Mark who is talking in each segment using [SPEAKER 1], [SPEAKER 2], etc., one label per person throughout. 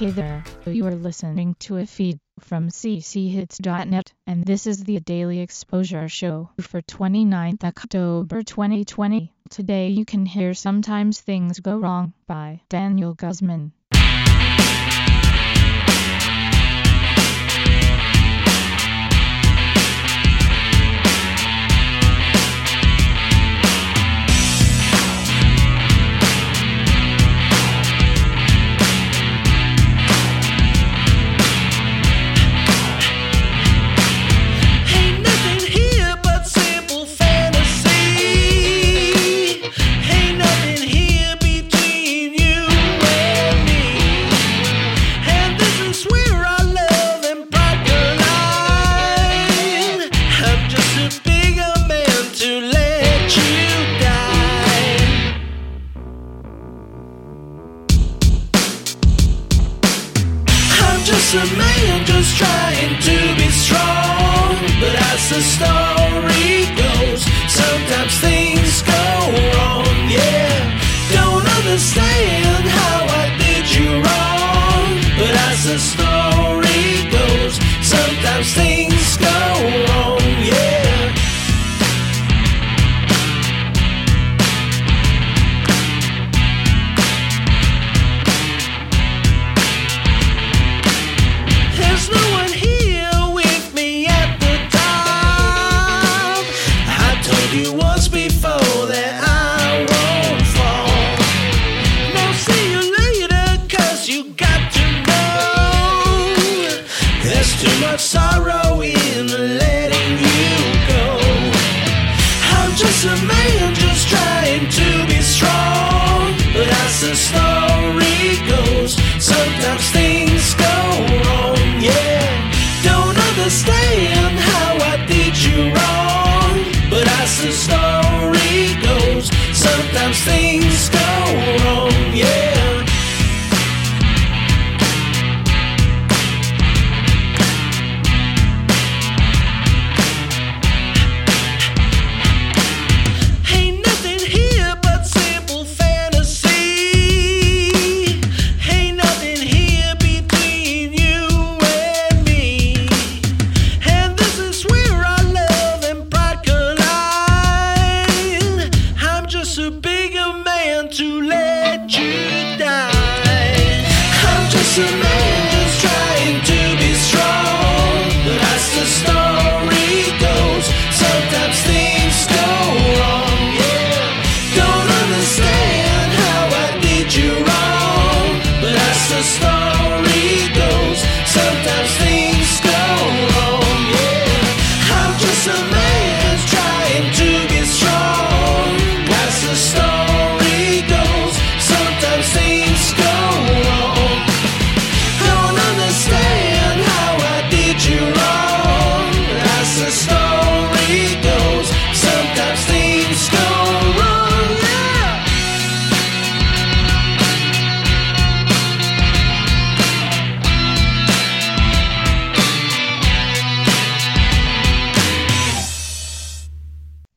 [SPEAKER 1] Hey there, you are listening to a feed from cchits.net, and this is the Daily Exposure Show for 29th October 2020. Today you can hear Sometimes Things Go Wrong by Daniel Guzman.
[SPEAKER 2] Just a man just trying to be strong. But as the story goes, sometimes things go wrong. Yeah, don't understand how I did you wrong. But as the story goes, sometimes things to. There's too much sorrow in letting you go. I'm just a man just trying to be strong. But as the story goes, sometimes things go wrong. Yeah, don't understand how I did you wrong. But as the story goes, sometimes things go man to let you die. I'm just a man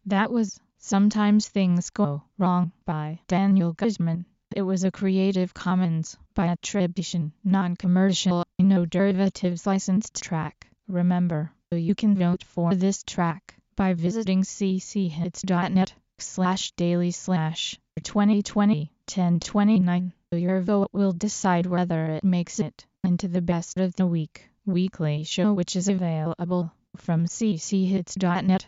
[SPEAKER 1] That was Sometimes Things Go Wrong by Daniel Guzman. It was a Creative Commons by attribution, non-commercial, no derivatives licensed track. Remember, you can vote for this track by visiting cchits.net slash daily slash 2020 1029. Your vote will decide whether it makes it into the best of the week weekly show which is available from cchits.net